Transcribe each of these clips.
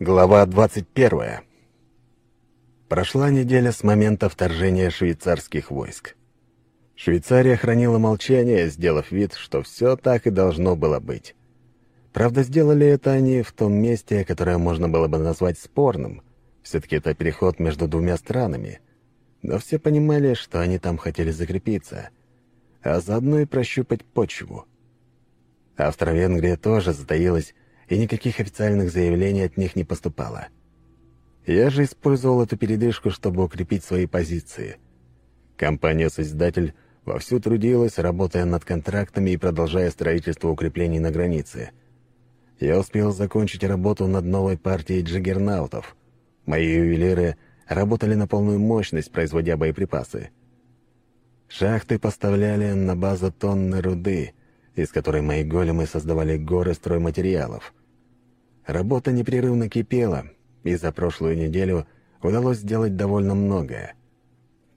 Глава 21. Прошла неделя с момента вторжения швейцарских войск. Швейцария хранила молчание, сделав вид, что все так и должно было быть. Правда, сделали это они в том месте, которое можно было бы назвать спорным. Все-таки это переход между двумя странами. Но все понимали, что они там хотели закрепиться, а заодно и прощупать почву. Австро-Венгрия тоже затаилась и никаких официальных заявлений от них не поступало. Я же использовал эту передышку, чтобы укрепить свои позиции. Компания-созидатель вовсю трудилась, работая над контрактами и продолжая строительство укреплений на границе. Я успел закончить работу над новой партией джиггернаутов. Мои ювелиры работали на полную мощность, производя боеприпасы. Шахты поставляли на базу тонны руды — из которой мои големы создавали горы стройматериалов. Работа непрерывно кипела, и за прошлую неделю удалось сделать довольно многое.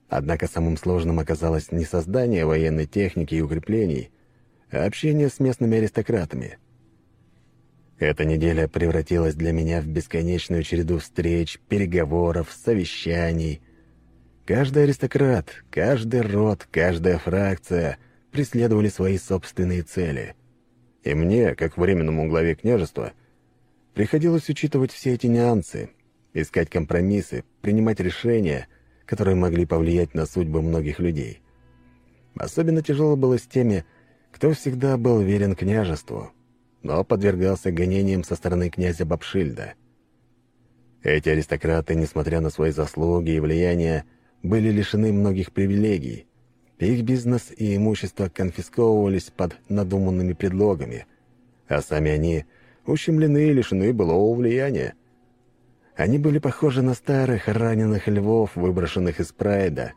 Однако самым сложным оказалось не создание военной техники и укреплений, а общение с местными аристократами. Эта неделя превратилась для меня в бесконечную череду встреч, переговоров, совещаний. Каждый аристократ, каждый род, каждая фракция — преследовали свои собственные цели. И мне, как временному главе княжества, приходилось учитывать все эти нюансы, искать компромиссы, принимать решения, которые могли повлиять на судьбы многих людей. Особенно тяжело было с теми, кто всегда был верен княжеству, но подвергался гонениям со стороны князя Бабшильда. Эти аристократы, несмотря на свои заслуги и влияние, были лишены многих привилегий, их бизнес и имущество конфисковывались под надуманными предлогами, а сами они ущемлены и лишены былого влияния. Они были похожи на старых раненых львов, выброшенных из прайда,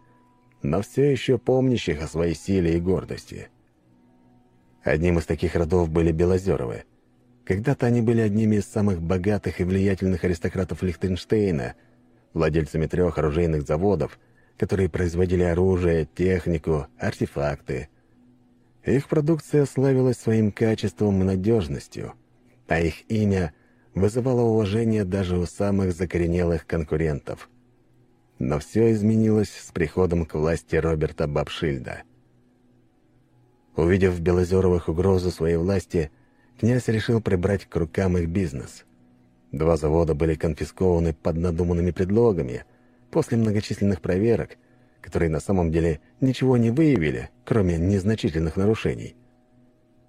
но все еще помнящих о своей силе и гордости. Одним из таких родов были Белозеровы. Когда-то они были одними из самых богатых и влиятельных аристократов Лихтенштейна, владельцами трех оружейных заводов — которые производили оружие, технику, артефакты. Их продукция славилась своим качеством и надежностью, а их имя вызывало уважение даже у самых закоренелых конкурентов. Но все изменилось с приходом к власти Роберта Бабшильда. Увидев в Белозеровых угрозу своей власти, князь решил прибрать к рукам их бизнес. Два завода были конфискованы под надуманными предлогами, после многочисленных проверок, которые на самом деле ничего не выявили, кроме незначительных нарушений.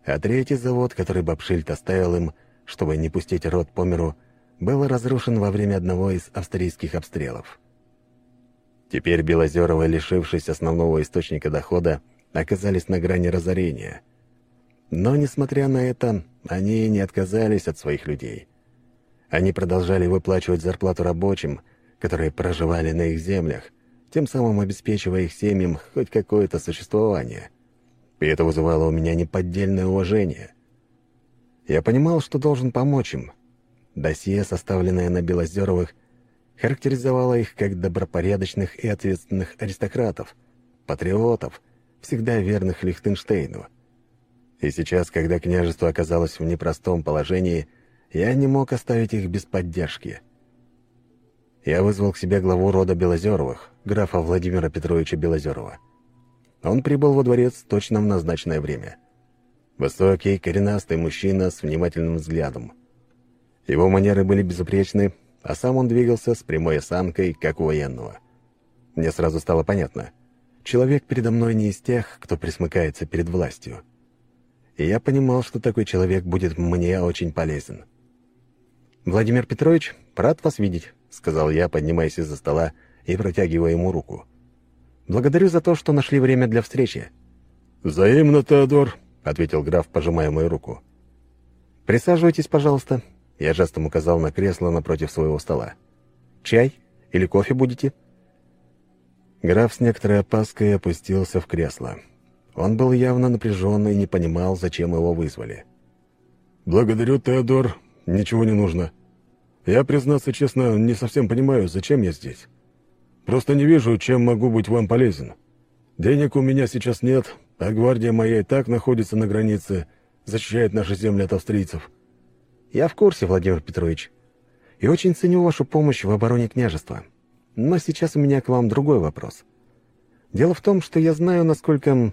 А третий завод, который Бабшильд оставил им, чтобы не пустить рот по миру, был разрушен во время одного из австрийских обстрелов. Теперь Белозеровы, лишившись основного источника дохода, оказались на грани разорения. Но, несмотря на это, они не отказались от своих людей. Они продолжали выплачивать зарплату рабочим – которые проживали на их землях, тем самым обеспечивая их семьям хоть какое-то существование. И это вызывало у меня неподдельное уважение. Я понимал, что должен помочь им. Досье, составленное на Белозеровых, характеризовало их как добропорядочных и ответственных аристократов, патриотов, всегда верных Лихтенштейну. И сейчас, когда княжество оказалось в непростом положении, я не мог оставить их без поддержки — я вызвал к себе главу рода Белозеровых, графа Владимира Петровича Белозерова. Он прибыл во дворец точно в назначенное время. Высокий, коренастый мужчина с внимательным взглядом. Его манеры были безупречны, а сам он двигался с прямой осанкой, как у военного. Мне сразу стало понятно. Человек передо мной не из тех, кто присмыкается перед властью. И я понимал, что такой человек будет мне очень полезен. «Владимир Петрович, рад вас видеть», — сказал я, поднимаясь из-за стола и протягивая ему руку. «Благодарю за то, что нашли время для встречи». «Взаимно, Теодор», — ответил граф, пожимая мою руку. «Присаживайтесь, пожалуйста». Я жестом указал на кресло напротив своего стола. «Чай? Или кофе будете?» Граф с некоторой опаской опустился в кресло. Он был явно напряжен и не понимал, зачем его вызвали. «Благодарю, Теодор. Ничего не нужно. Я, признаться честно, не совсем понимаю, зачем я здесь. Просто не вижу, чем могу быть вам полезен. Денег у меня сейчас нет, а гвардия моя и так находится на границе, защищает наши земли от австрийцев». «Я в курсе, Владимир Петрович. и очень ценю вашу помощь в обороне княжества. Но сейчас у меня к вам другой вопрос. Дело в том, что я знаю, насколько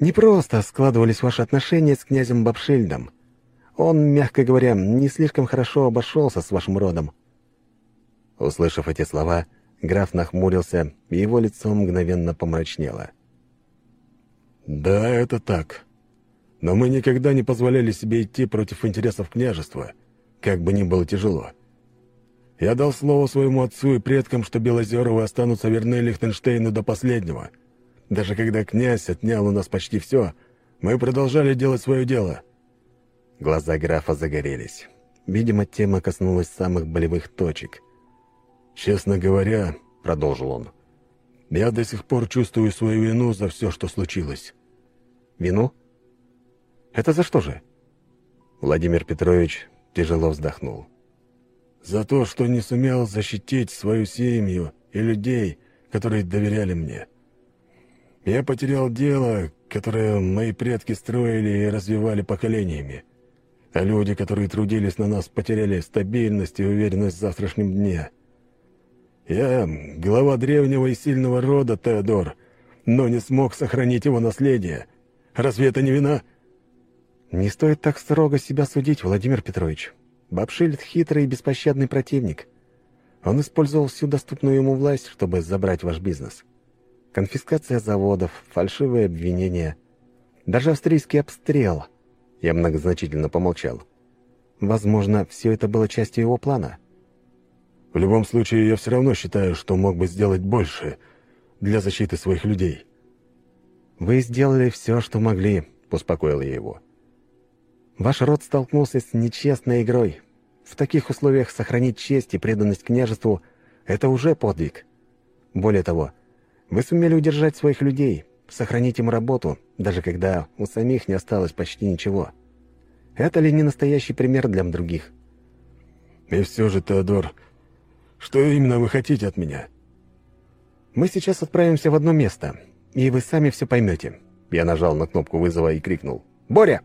непросто складывались ваши отношения с князем Бабшильдом. Он, мягко говоря, не слишком хорошо обошелся с вашим родом». Услышав эти слова, граф нахмурился, и его лицо мгновенно помрачнело. «Да, это так. Но мы никогда не позволяли себе идти против интересов княжества, как бы ни было тяжело. Я дал слово своему отцу и предкам, что Белозеровы останутся верны Лихтенштейну до последнего. Даже когда князь отнял у нас почти все, мы продолжали делать свое дело». Глаза графа загорелись. Видимо, тема коснулась самых болевых точек. «Честно говоря», — продолжил он, — «я до сих пор чувствую свою вину за все, что случилось». «Вину? Это за что же?» Владимир Петрович тяжело вздохнул. «За то, что не сумел защитить свою семью и людей, которые доверяли мне. Я потерял дело, которое мои предки строили и развивали поколениями. А люди, которые трудились на нас, потеряли стабильность и уверенность в завтрашнем дне. Я глава древнего и сильного рода, Теодор, но не смог сохранить его наследие. Разве это не вина?» «Не стоит так строго себя судить, Владимир Петрович. Бабшильд — хитрый и беспощадный противник. Он использовал всю доступную ему власть, чтобы забрать ваш бизнес. Конфискация заводов, фальшивые обвинения, даже австрийский обстрел — я многозначительно помолчал. Возможно, все это было частью его плана. В любом случае, я все равно считаю, что мог бы сделать больше для защиты своих людей. «Вы сделали все, что могли», — успокоил я его. «Ваш род столкнулся с нечестной игрой. В таких условиях сохранить честь и преданность княжеству — это уже подвиг. Более того, вы сумели удержать своих людей, сохранить им работу, даже когда у самих не осталось почти ничего. Это ли не настоящий пример для других? И все же, Теодор, что именно вы хотите от меня? Мы сейчас отправимся в одно место, и вы сами все поймете. Я нажал на кнопку вызова и крикнул. «Боря!»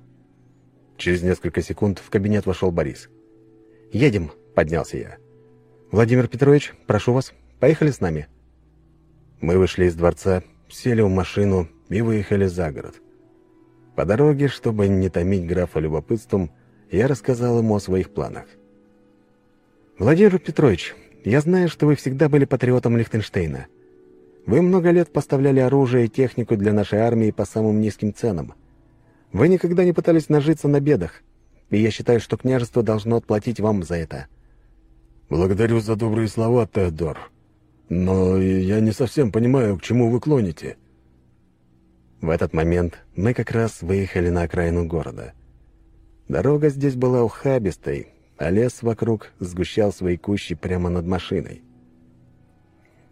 Через несколько секунд в кабинет вошел Борис. «Едем», — поднялся я. «Владимир Петрович, прошу вас, поехали с нами». Мы вышли из дворца, сели в машину и выехали за город. По дороге, чтобы не томить графа любопытством, я рассказал ему о своих планах. «Владимир Петрович, я знаю, что вы всегда были патриотом Лихтенштейна. Вы много лет поставляли оружие и технику для нашей армии по самым низким ценам. Вы никогда не пытались нажиться на бедах, и я считаю, что княжество должно отплатить вам за это». «Благодарю за добрые слова, Теодор. Но я не совсем понимаю, к чему вы клоните». В этот момент мы как раз выехали на окраину города. Дорога здесь была ухабистой, а лес вокруг сгущал свои кущи прямо над машиной.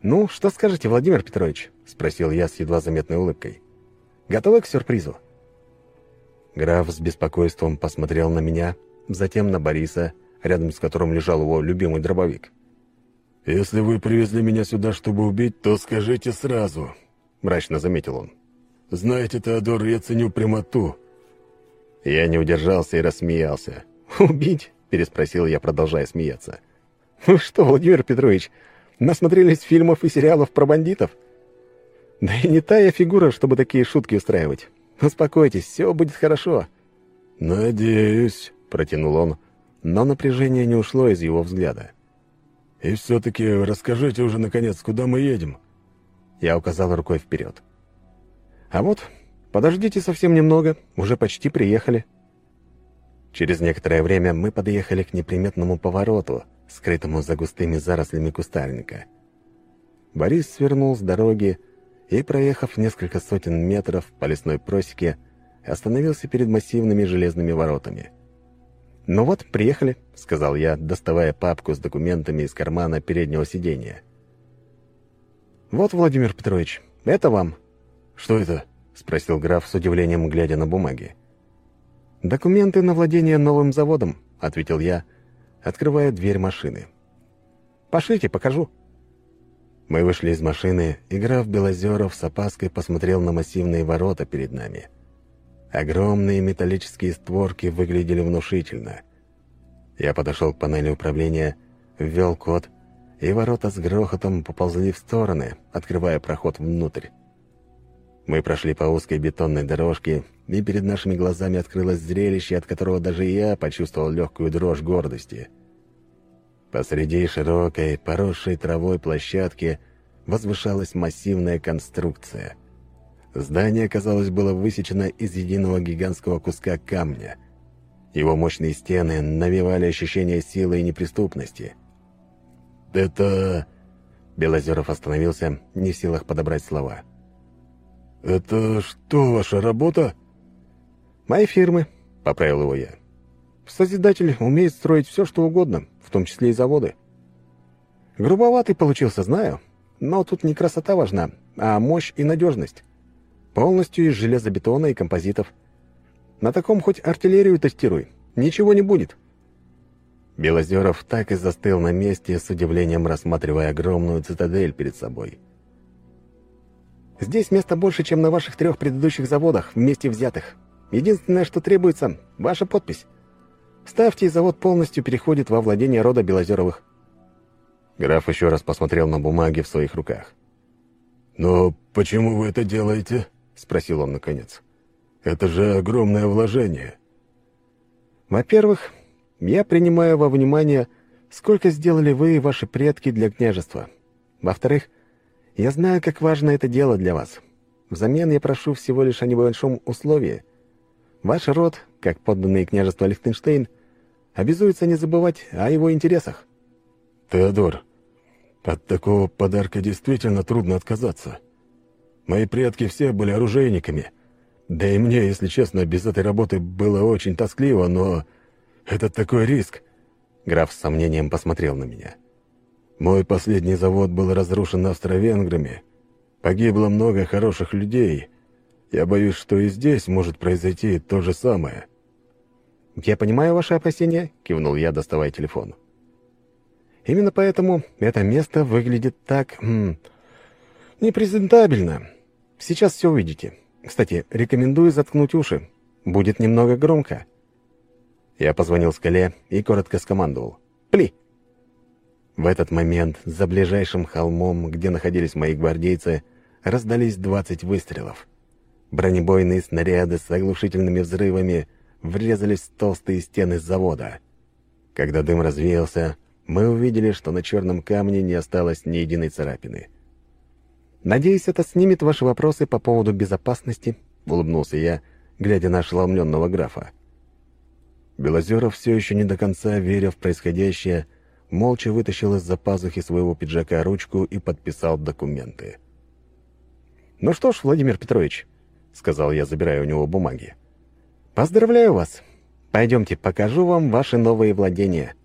«Ну, что скажете, Владимир Петрович?» — спросил я с едва заметной улыбкой. «Готовы к сюрпризу?» Граф с беспокойством посмотрел на меня, затем на Бориса, рядом с которым лежал его любимый дробовик. «Если вы привезли меня сюда, чтобы убить, то скажите сразу», — мрачно заметил он. Знаете, Теодор, я ценю прямоту». Я не удержался и рассмеялся. «Убить?» — переспросил я, продолжая смеяться. «Вы что, Владимир Петрович, насмотрелись фильмов и сериалов про бандитов? Да и не та я фигура, чтобы такие шутки устраивать. Успокойтесь, все будет хорошо». «Надеюсь», — протянул он, но напряжение не ушло из его взгляда. «И все-таки расскажите уже, наконец, куда мы едем?» Я указал рукой вперед. А вот, подождите совсем немного, уже почти приехали. Через некоторое время мы подъехали к неприметному повороту, скрытому за густыми зарослями кустарника. Борис свернул с дороги и, проехав несколько сотен метров по лесной просеке, остановился перед массивными железными воротами. «Ну вот, приехали», — сказал я, доставая папку с документами из кармана переднего сиденья. «Вот, Владимир Петрович, это вам», «Что это?» — спросил граф с удивлением, глядя на бумаги. «Документы на владение новым заводом», — ответил я, открывая дверь машины. «Пошлите, покажу». Мы вышли из машины, и граф Белозеров с опаской посмотрел на массивные ворота перед нами. Огромные металлические створки выглядели внушительно. Я подошел к панели управления ввел код, и ворота с грохотом поползли в стороны, открывая проход внутрь. Мы прошли по узкой бетонной дорожке, и перед нашими глазами открылось зрелище, от которого даже я почувствовал легкую дрожь гордости. Посреди широкой, поросшей травой площадки возвышалась массивная конструкция. Здание, казалось, было высечено из единого гигантского куска камня. Его мощные стены навевали ощущение силы и неприступности. «Это...» Белозеров остановился, не в силах подобрать слова. «Это что, ваша работа?» «Моей фирмы», — поправил его я. «Созидатель умеет строить все, что угодно, в том числе и заводы. Грубоватый получился, знаю, но тут не красота важна, а мощь и надежность. Полностью из железобетона и композитов. На таком хоть артиллерию тестируй, ничего не будет». Белозеров так и застыл на месте, с удивлением рассматривая огромную цитадель перед собой. «Здесь места больше, чем на ваших трех предыдущих заводах, вместе взятых. Единственное, что требуется — ваша подпись. Ставьте, и завод полностью переходит во владение рода Белозеровых». Граф еще раз посмотрел на бумаги в своих руках. «Но почему вы это делаете?» — спросил он наконец. «Это же огромное вложение». «Во-первых, я принимаю во внимание, сколько сделали вы и ваши предки для княжества. Во-вторых, я знаю, как важно это дело для вас. Взамен я прошу всего лишь о небольшом условии. Ваш род, как подданный княжества Лихтенштейн, обязуется не забывать о его интересах. Теодор, от такого подарка действительно трудно отказаться. Мои предки все были оружейниками. Да и мне, если честно, без этой работы было очень тоскливо, но это такой риск. Граф с сомнением посмотрел на меня. Мой последний завод был разрушен австро-венграми. Погибло много хороших людей. Я боюсь, что и здесь может произойти то же самое. «Я понимаю ваши опасения», — кивнул я, доставая телефон. «Именно поэтому это место выглядит так... Непрезентабельно. Сейчас все увидите. Кстати, рекомендую заткнуть уши. Будет немного громко». Я позвонил скале и коротко скомандовал. «Пли!» В этот момент за ближайшим холмом, где находились мои гвардейцы, раздались двадцать выстрелов. Бронебойные снаряды с оглушительными взрывами врезались в толстые стены завода. Когда дым развеялся, мы увидели, что на черном камне не осталось ни единой царапины. «Надеюсь, это снимет ваши вопросы по поводу безопасности», — улыбнулся я, глядя на ошеломленного графа. Белозеров, все еще не до конца веря в происходящее, молча вытащил из-за пазухи своего пиджака ручку и подписал документы. «Ну что ж, Владимир Петрович», — сказал я, забирая у него бумаги, — «поздравляю вас. Пойдемте, покажу вам ваши новые владения».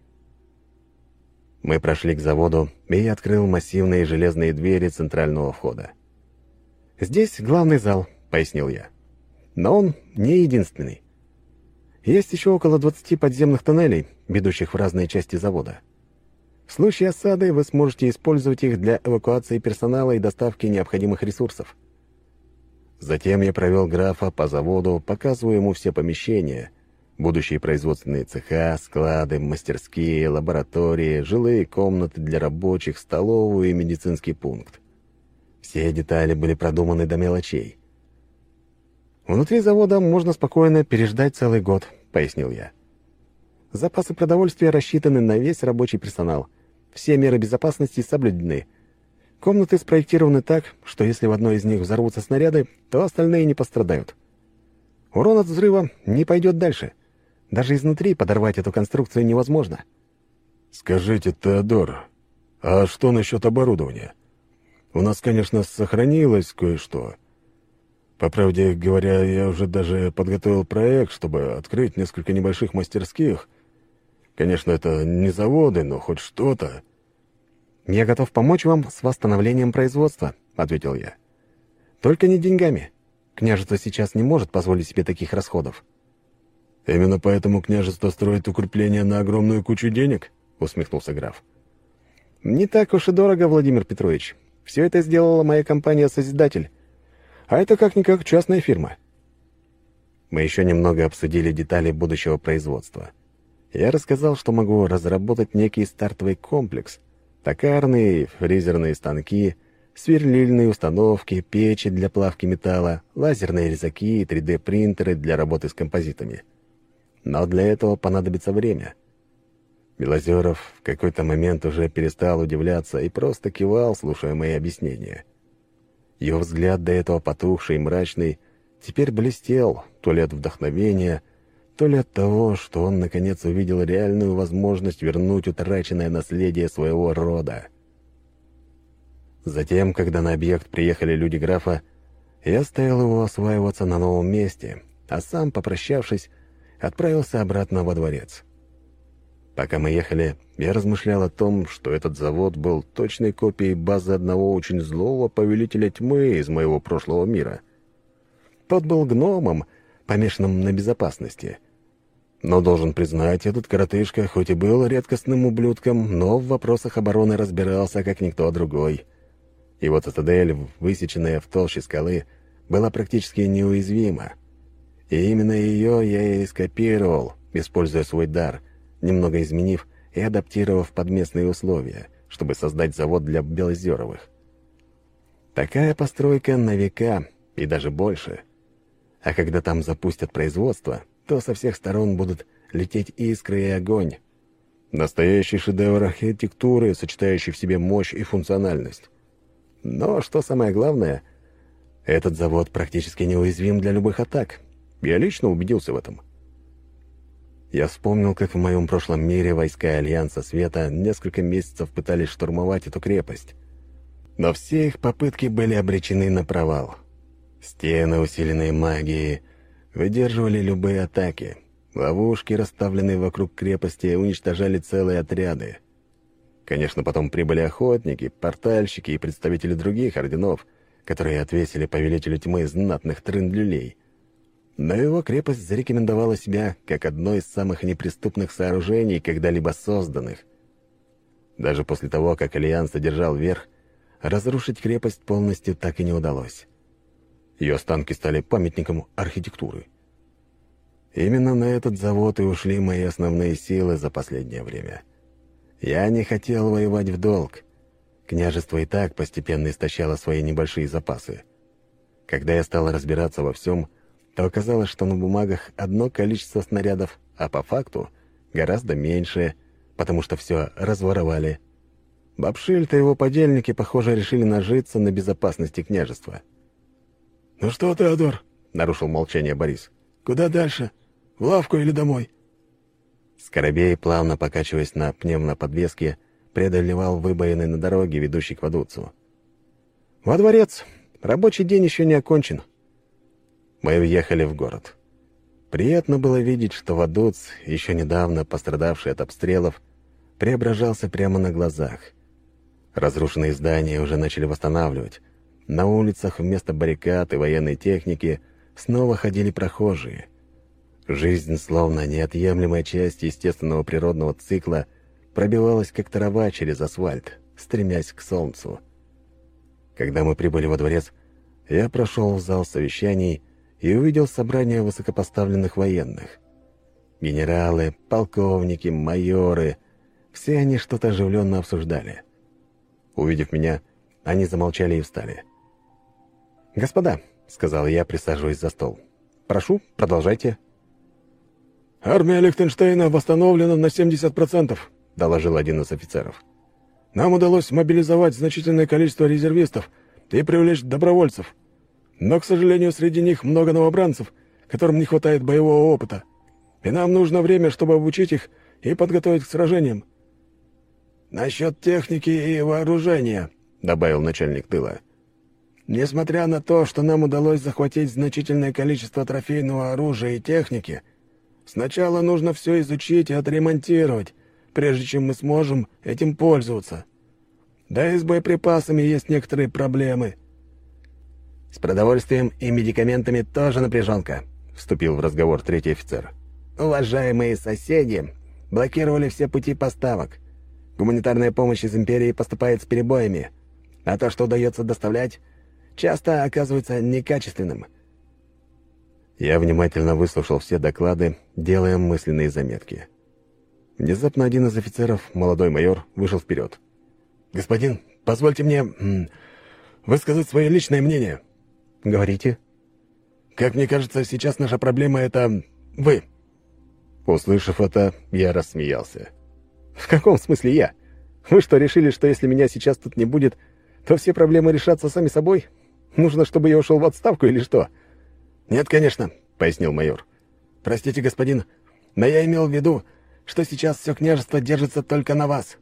Мы прошли к заводу, и я открыл массивные железные двери центрального входа. «Здесь главный зал», — пояснил я. «Но он не единственный. Есть еще около 20 подземных тоннелей, ведущих в разные части завода. В случае осады вы сможете использовать их для эвакуации персонала и доставки необходимых ресурсов. Затем я провел графа по заводу, показывая ему все помещения, будущие производственные цеха, склады, мастерские, лаборатории, жилые комнаты для рабочих, столовую и медицинский пункт. Все детали были продуманы до мелочей. «Внутри завода можно спокойно переждать целый год», — пояснил я. «Запасы продовольствия рассчитаны на весь рабочий персонал. Все меры безопасности соблюдены. Комнаты спроектированы так, что если в одной из них взорвутся снаряды, то остальные не пострадают. Урон от взрыва не пойдет дальше. Даже изнутри подорвать эту конструкцию невозможно». «Скажите, Теодор, а что насчет оборудования? У нас, конечно, сохранилось кое-что». По правде говоря, я уже даже подготовил проект, чтобы открыть несколько небольших мастерских. Конечно, это не заводы, но хоть что-то. «Я готов помочь вам с восстановлением производства», — ответил я. «Только не деньгами. Княжество сейчас не может позволить себе таких расходов». «Именно поэтому княжество строит укрепление на огромную кучу денег?» — усмехнулся граф. «Не так уж и дорого, Владимир Петрович. Все это сделала моя компания «Созидатель». А это как-никак частная фирма. Мы еще немного обсудили детали будущего производства. Я рассказал, что могу разработать некий стартовый комплекс, токарные, фрезерные станки, сверлильные установки, печи для плавки металла, лазерные резаки и 3D-принтеры для работы с композитами. Но для этого понадобится время. Белозеров в какой-то момент уже перестал удивляться и просто кивал, слушая мои объяснения. Его взгляд, до этого потухший и мрачный, теперь блестел, то ли от вдохновения, то ли от того, что он наконец увидел реальную возможность вернуть утраченное наследие своего рода. Затем, когда на объект приехали люди графа, я оставил его осваиваться на новом месте, а сам, попрощавшись, отправился обратно во дворец. Пока мы ехали, я размышлял о том, что этот завод был точной копией базы одного очень злого повелителя тьмы из моего прошлого мира. Тот был гномом, помешанным на безопасности. Но, должен признать, этот коротышка, хоть и был редкостным ублюдком, но в вопросах обороны разбирался, как никто другой. Его цитадель, высеченная в толще скалы, была практически неуязвима. И именно ее я и скопировал, используя свой дар — немного изменив и адаптировав под местные условия, чтобы создать завод для Белозеровых. Такая постройка на века и даже больше. А когда там запустят производство, то со всех сторон будут лететь искры и огонь. Настоящий шедевр архитектуры, сочетающий в себе мощь и функциональность. Но, что самое главное, этот завод практически неуязвим для любых атак. Я лично убедился в этом. Я вспомнил, как в моем прошлом мире войска Альянса Света несколько месяцев пытались штурмовать эту крепость. Но все их попытки были обречены на провал. Стены, усиленные магией, выдерживали любые атаки. Ловушки, расставленные вокруг крепости, уничтожали целые отряды. Конечно, потом прибыли охотники, портальщики и представители других орденов, которые отвесили повелителю тьмы знатных трындлюлей — но его крепость зарекомендовала себя как одно из самых неприступных сооружений, когда-либо созданных. Даже после того, как Альянс одержал верх, разрушить крепость полностью так и не удалось. Ее останки стали памятником архитектуры. Именно на этот завод и ушли мои основные силы за последнее время. Я не хотел воевать в долг. Княжество и так постепенно истощало свои небольшие запасы. Когда я стал разбираться во всем, то оказалось, что на бумагах одно количество снарядов, а по факту гораздо меньше, потому что все разворовали. Бабшильд и его подельники, похоже, решили нажиться на безопасности княжества. «Ну что, Теодор?» — нарушил молчание Борис. «Куда дальше? В лавку или домой?» Скоробей, плавно покачиваясь на пневмоподвеске, преодолевал выбоины на дороге, ведущей к Вадуцу. «Во дворец. Рабочий день еще не окончен», мы въехали в город. Приятно было видеть, что Вадуц, еще недавно пострадавший от обстрелов, преображался прямо на глазах. Разрушенные здания уже начали восстанавливать. На улицах вместо баррикад и военной техники снова ходили прохожие. Жизнь, словно неотъемлемая часть естественного природного цикла, пробивалась как трава через асфальт, стремясь к солнцу. Когда мы прибыли во дворец, я прошел в зал совещаний и увидел собрание высокопоставленных военных. Генералы, полковники, майоры — все они что-то оживленно обсуждали. Увидев меня, они замолчали и встали. «Господа», — сказал я, присаживаясь за стол, — «прошу, продолжайте». «Армия Лихтенштейна восстановлена на 70%, — доложил один из офицеров. «Нам удалось мобилизовать значительное количество резервистов и привлечь добровольцев. Но, к сожалению, среди них много новобранцев, которым не хватает боевого опыта. И нам нужно время, чтобы обучить их и подготовить к сражениям. «Насчет техники и вооружения», — добавил начальник тыла. «Несмотря на то, что нам удалось захватить значительное количество трофейного оружия и техники, сначала нужно все изучить и отремонтировать, прежде чем мы сможем этим пользоваться. Да и с боеприпасами есть некоторые проблемы». «С продовольствием и медикаментами тоже напряженка», — вступил в разговор третий офицер. «Уважаемые соседи блокировали все пути поставок. Гуманитарная помощь из Империи поступает с перебоями, а то, что удается доставлять, часто оказывается некачественным». Я внимательно выслушал все доклады, делая мысленные заметки. Внезапно один из офицеров, молодой майор, вышел вперед. «Господин, позвольте мне высказать свое личное мнение». «Говорите». «Как мне кажется, сейчас наша проблема — это вы». Услышав это, я рассмеялся. «В каком смысле я? Вы что, решили, что если меня сейчас тут не будет, то все проблемы решатся сами собой? Нужно, чтобы я ушел в отставку или что?» «Нет, конечно», — пояснил майор. «Простите, господин, но я имел в виду, что сейчас все княжество держится только на вас.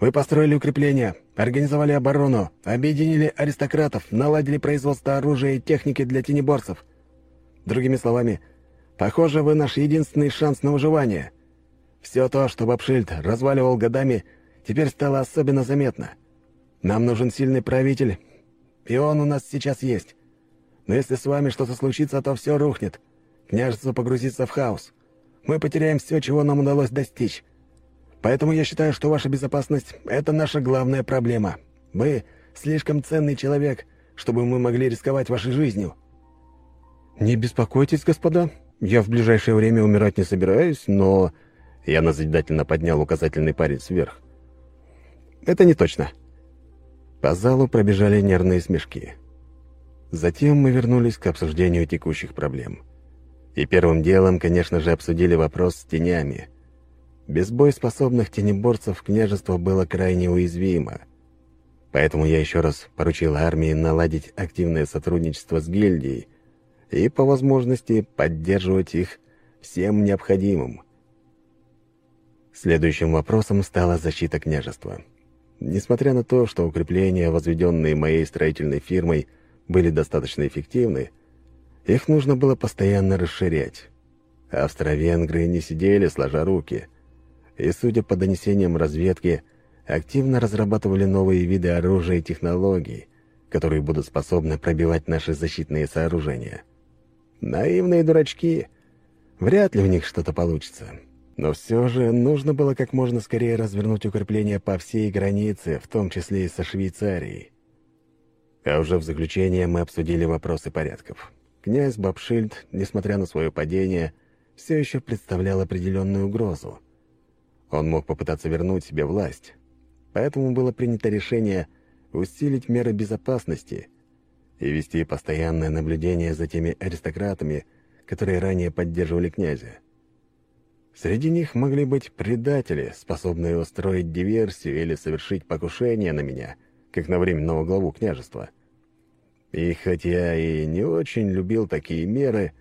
Вы построили укрепления, организовали оборону, объединили аристократов, наладили производство оружия и техники для тенеборцев. Другими словами, похоже, вы наш единственный шанс на выживание. Все то, что Бабшильд разваливал годами, теперь стало особенно заметно. Нам нужен сильный правитель, и он у нас сейчас есть. Но если с вами что-то случится, то все рухнет. Княжество погрузится в хаос. Мы потеряем все, чего нам удалось достичь. Поэтому я считаю, что ваша безопасность — это наша главная проблема. Вы слишком ценный человек, чтобы мы могли рисковать вашей жизнью». «Не беспокойтесь, господа. Я в ближайшее время умирать не собираюсь, но...» Я назидательно поднял указательный палец вверх. «Это не точно». По залу пробежали нервные смешки. Затем мы вернулись к обсуждению текущих проблем. И первым делом, конечно же, обсудили вопрос с тенями. Без боеспособных тенеборцев княжество было крайне уязвимо. Поэтому я еще раз поручил армии наладить активное сотрудничество с гильдией и, по возможности, поддерживать их всем необходимым. Следующим вопросом стала защита княжества. Несмотря на то, что укрепления, возведенные моей строительной фирмой, были достаточно эффективны, их нужно было постоянно расширять. Австро-венгры не сидели сложа руки, и, судя по донесениям разведки, активно разрабатывали новые виды оружия и технологий, которые будут способны пробивать наши защитные сооружения. Наивные дурачки. Вряд ли у них что-то получится. Но все же нужно было как можно скорее развернуть укрепления по всей границе, в том числе и со Швейцарией. А уже в заключение мы обсудили вопросы порядков. Князь Бабшильд, несмотря на свое падение, все еще представлял определенную угрозу. Он мог попытаться вернуть себе власть. Поэтому было принято решение усилить меры безопасности и вести постоянное наблюдение за теми аристократами, которые ранее поддерживали князя. Среди них могли быть предатели, способные устроить диверсию или совершить покушение на меня, как на временного главу княжества. И хотя и не очень любил такие меры,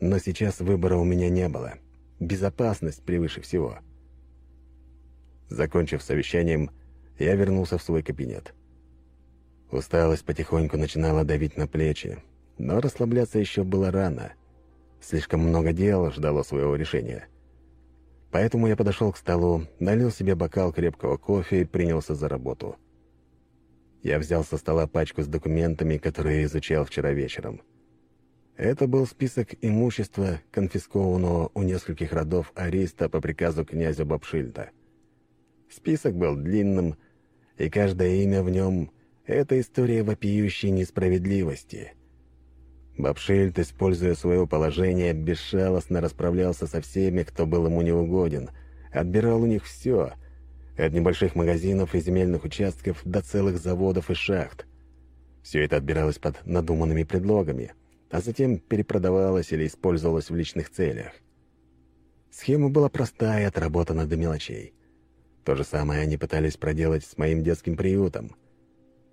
но сейчас выбора у меня не было. Безопасность превыше всего. Закончив совещанием, я вернулся в свой кабинет. Усталость потихоньку начинала давить на плечи, но расслабляться еще было рано. Слишком много дел ждало своего решения. Поэтому я подошел к столу, налил себе бокал крепкого кофе и принялся за работу. Я взял со стола пачку с документами, которые изучал вчера вечером. Это был список имущества, конфискованного у нескольких родов Ариста по приказу князя Бабшильда. Список был длинным, и каждое имя в нем — это история вопиющей несправедливости. Бабшильд, используя свое положение, безжалостно расправлялся со всеми, кто был ему неугоден, отбирал у них все — от небольших магазинов и земельных участков до целых заводов и шахт. Все это отбиралось под надуманными предлогами, а затем перепродавалось или использовалось в личных целях. Схема была простая и отработана до мелочей. То же самое они пытались проделать с моим детским приютом.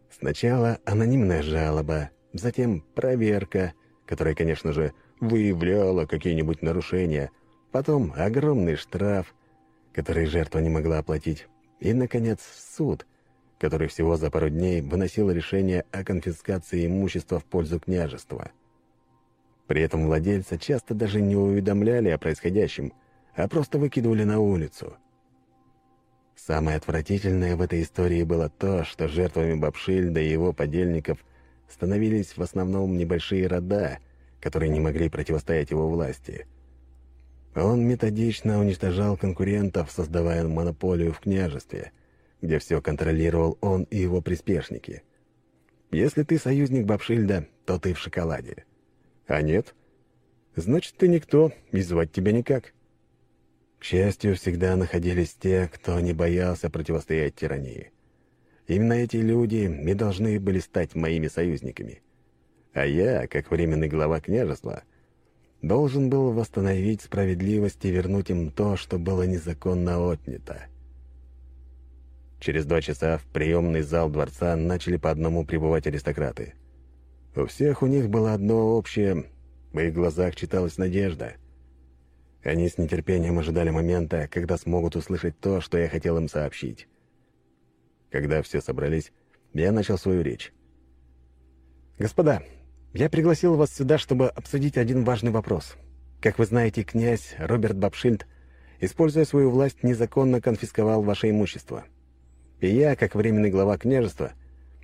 Сначала анонимная жалоба, затем проверка, которая, конечно же, выявляла какие-нибудь нарушения, потом огромный штраф, который жертва не могла оплатить, и, наконец, суд, который всего за пару дней выносил решение о конфискации имущества в пользу княжества. При этом владельца часто даже не уведомляли о происходящем, а просто выкидывали на улицу. Самое отвратительное в этой истории было то, что жертвами Бабшильда и его подельников становились в основном небольшие рода, которые не могли противостоять его власти – он методично уничтожал конкурентов, создавая монополию в княжестве, где все контролировал он и его приспешники. Если ты союзник Бабшильда, то ты в шоколаде. А нет? Значит, ты никто, и звать тебя никак. К счастью, всегда находились те, кто не боялся противостоять тирании. Именно эти люди и должны были стать моими союзниками. А я, как временный глава княжества, должен был восстановить справедливость и вернуть им то, что было незаконно отнято. Через два часа в приемный зал дворца начали по одному прибывать аристократы. У всех у них было одно общее, в их глазах читалась надежда. Они с нетерпением ожидали момента, когда смогут услышать то, что я хотел им сообщить. Когда все собрались, я начал свою речь. «Господа, я пригласил вас сюда, чтобы обсудить один важный вопрос. Как вы знаете, князь Роберт Бабшильд, используя свою власть, незаконно конфисковал ваше имущество. И я, как временный глава княжества,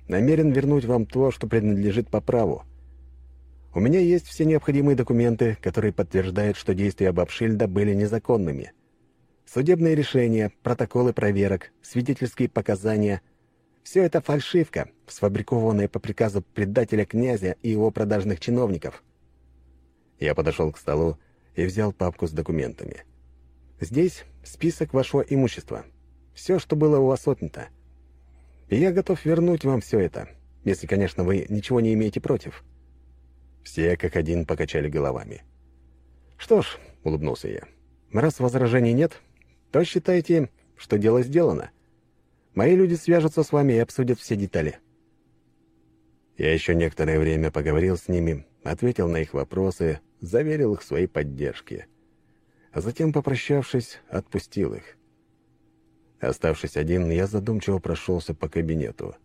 намерен вернуть вам то, что принадлежит по праву. У меня есть все необходимые документы, которые подтверждают, что действия Бабшильда были незаконными. Судебные решения, протоколы проверок, свидетельские показания — все это фальшивка, сфабрикованная по приказу предателя князя и его продажных чиновников. Я подошел к столу и взял папку с документами. Здесь список вашего имущества. Все, что было у вас отнято. И я готов вернуть вам все это, если, конечно, вы ничего не имеете против. Все как один покачали головами. «Что ж», — улыбнулся я, — «раз возражений нет, то считайте, что дело сделано. Мои люди свяжутся с вами и обсудят все детали». Я еще некоторое время поговорил с ними, ответил на их вопросы, заверил их своей поддержке. А затем, попрощавшись, отпустил их. Оставшись один, я задумчиво прошелся по кабинету —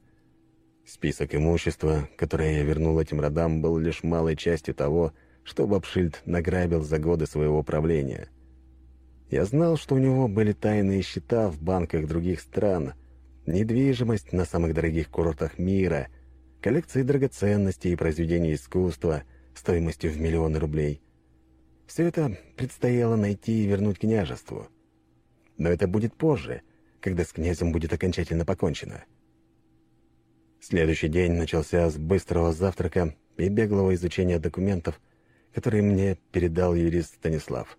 Список имущества, которое я вернул этим родам, был лишь малой частью того, что Бабшильд награбил за годы своего правления. Я знал, что у него были тайные счета в банках других стран, недвижимость на самых дорогих курортах мира, коллекции драгоценностей и произведений искусства стоимостью в миллионы рублей. Все это предстояло найти и вернуть княжеству. Но это будет позже, когда с князем будет окончательно покончено. Следующий день начался с быстрого завтрака и беглого изучения документов, которые мне передал юрист Станислав.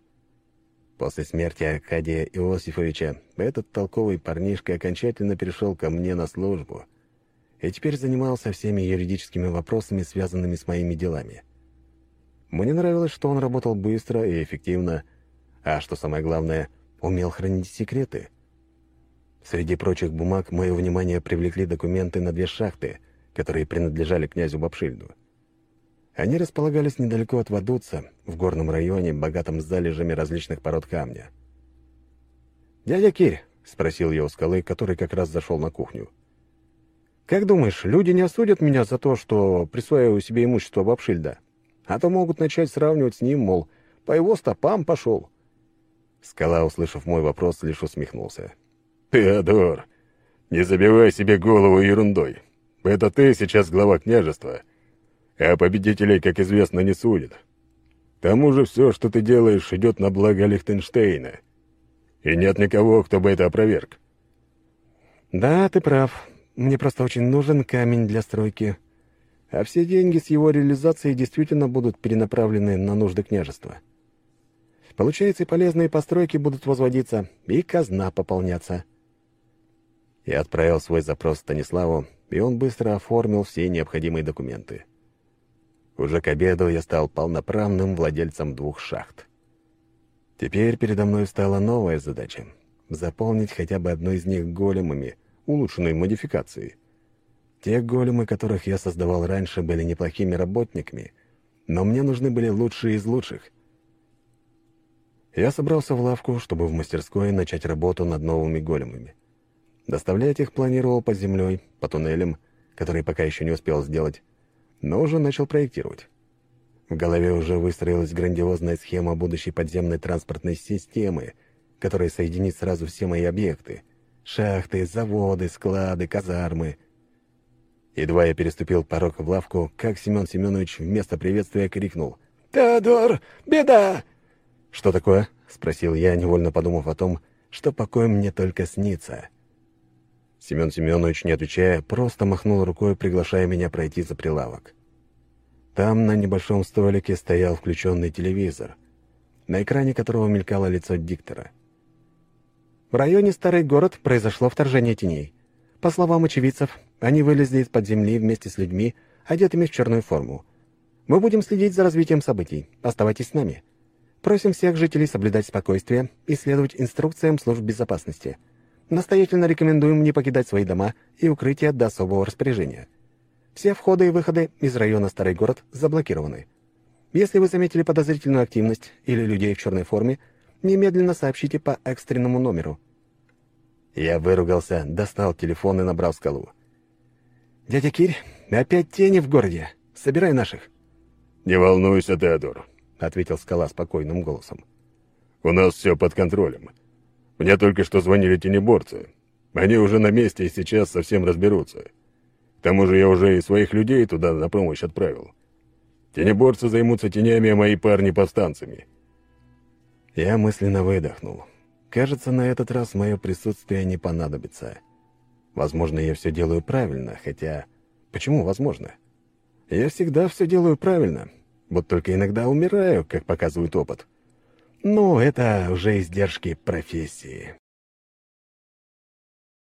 После смерти Аркадия Иосифовича этот толковый парнишка окончательно перешел ко мне на службу и теперь занимался всеми юридическими вопросами, связанными с моими делами. Мне нравилось, что он работал быстро и эффективно, а, что самое главное, умел хранить секреты — Среди прочих бумаг мое внимание привлекли документы на две шахты, которые принадлежали князю Бабшильду. Они располагались недалеко от Вадуца, в горном районе, богатом залежами различных пород камня. «Дядя Кирь», — спросил я у скалы, который как раз зашел на кухню, — «как думаешь, люди не осудят меня за то, что присваиваю себе имущество Бабшильда? А то могут начать сравнивать с ним, мол, по его стопам пошел». Скала, услышав мой вопрос, лишь усмехнулся. «Теодор, не забивай себе голову ерундой. Это ты сейчас глава княжества, а победителей, как известно, не судят. К тому же все, что ты делаешь, идет на благо Лихтенштейна. И нет никого, кто бы это опроверг». «Да, ты прав. Мне просто очень нужен камень для стройки. А все деньги с его реализацией действительно будут перенаправлены на нужды княжества. Получается, и полезные постройки будут возводиться, и казна пополняться». Я отправил свой запрос Станиславу, и он быстро оформил все необходимые документы. Уже к обеду я стал полноправным владельцем двух шахт. Теперь передо мной стала новая задача — заполнить хотя бы одну из них големами, улучшенной модификацией. Те големы, которых я создавал раньше, были неплохими работниками, но мне нужны были лучшие из лучших. Я собрался в лавку, чтобы в мастерской начать работу над новыми големами. Доставлять их планировал под землей, по туннелям, которые пока еще не успел сделать, но уже начал проектировать. В голове уже выстроилась грандиозная схема будущей подземной транспортной системы, которая соединит сразу все мои объекты — шахты, заводы, склады, казармы. Едва я переступил порог в лавку, как Семен Семенович вместо приветствия крикнул «Теодор, беда!» «Что такое?» — спросил я, невольно подумав о том, что покой мне только снится. Семен Семенович, не отвечая, просто махнул рукой, приглашая меня пройти за прилавок. Там на небольшом столике стоял включенный телевизор, на экране которого мелькало лицо диктора. В районе Старый город произошло вторжение теней. По словам очевидцев, они вылезли из-под земли вместе с людьми, одетыми в черную форму. Мы будем следить за развитием событий. Оставайтесь с нами. Просим всех жителей соблюдать спокойствие и следовать инструкциям служб безопасности. Настоятельно рекомендуем не покидать свои дома и укрытия до особого распоряжения. Все входы и выходы из района Старый город заблокированы. Если вы заметили подозрительную активность или людей в черной форме, немедленно сообщите по экстренному номеру. Я выругался, достал телефон и набрал скалу. «Дядя Кирь, опять тени в городе. Собирай наших». «Не волнуйся, Теодор», — ответил скала спокойным голосом. «У нас все под контролем. Мне только что звонили тенеборцы. Они уже на месте и сейчас совсем разберутся. К тому же я уже и своих людей туда на помощь отправил. Тенеборцы займутся тенями, а мои парни — повстанцами». Я мысленно выдохнул. Кажется, на этот раз мое присутствие не понадобится. Возможно, я все делаю правильно, хотя... Почему возможно? Я всегда все делаю правильно. Вот только иногда умираю, как показывает опыт. Ну, это уже издержки профессии.